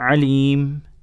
عليم.